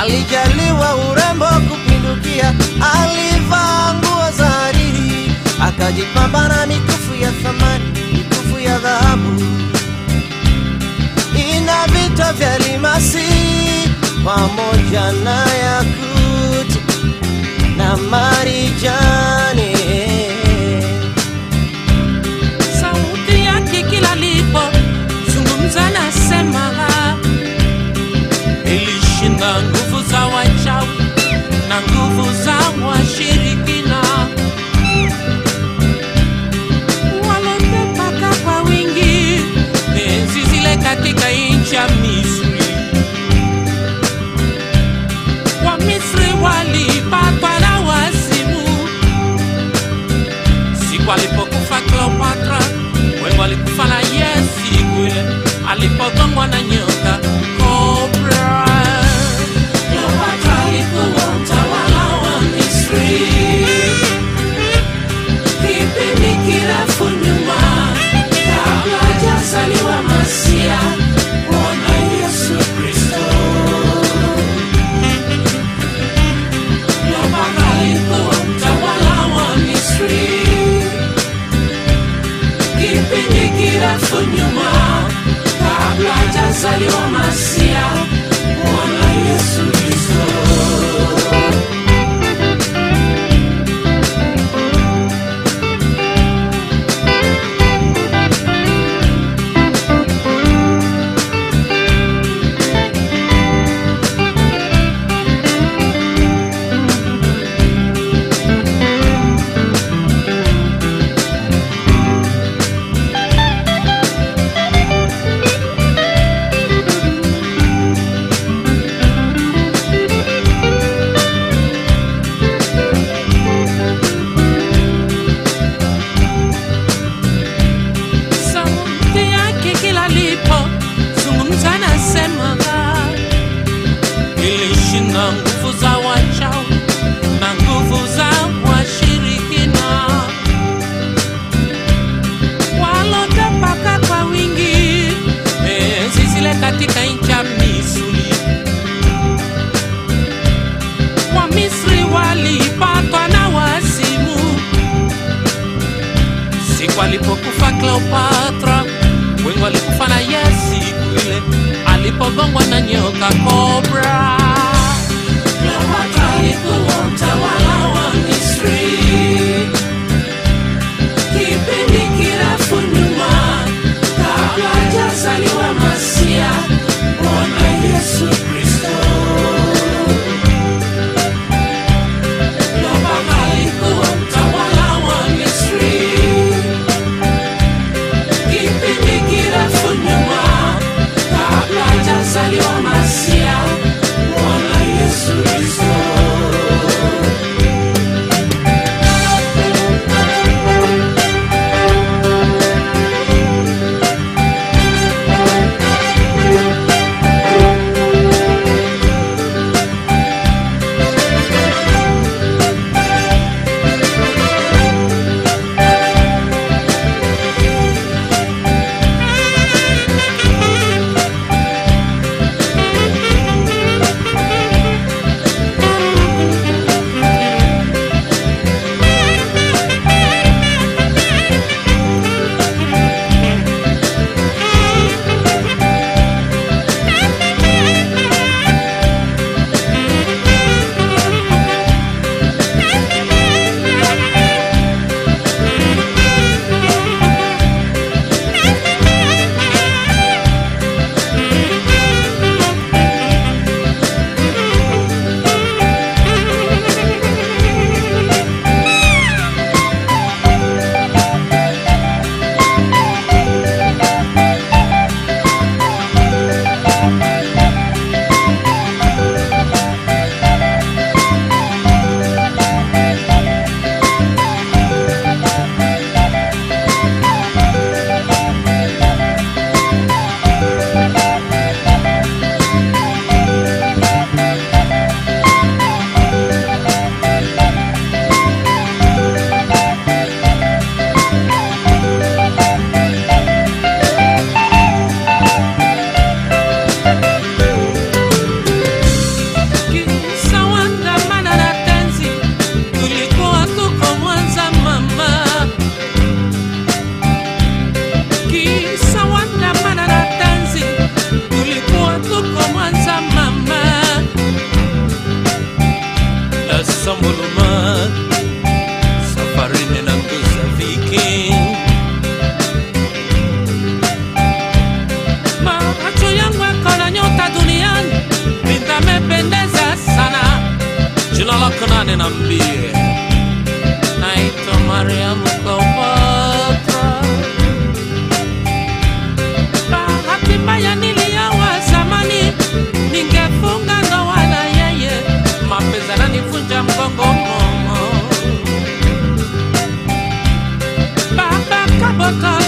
Alijaliwa urembo kupindukia, alivaa nguo za hariri, akajipamba na mikufu ya thamani, mikufu ya dhahabu ina vito vya limasi pamoja na yakuti na marijani. Mas ali uma sim. walipokufa Cleopatra, wengi walikufa na yeye alipogongwa na nyoka Cobra. somos Saka.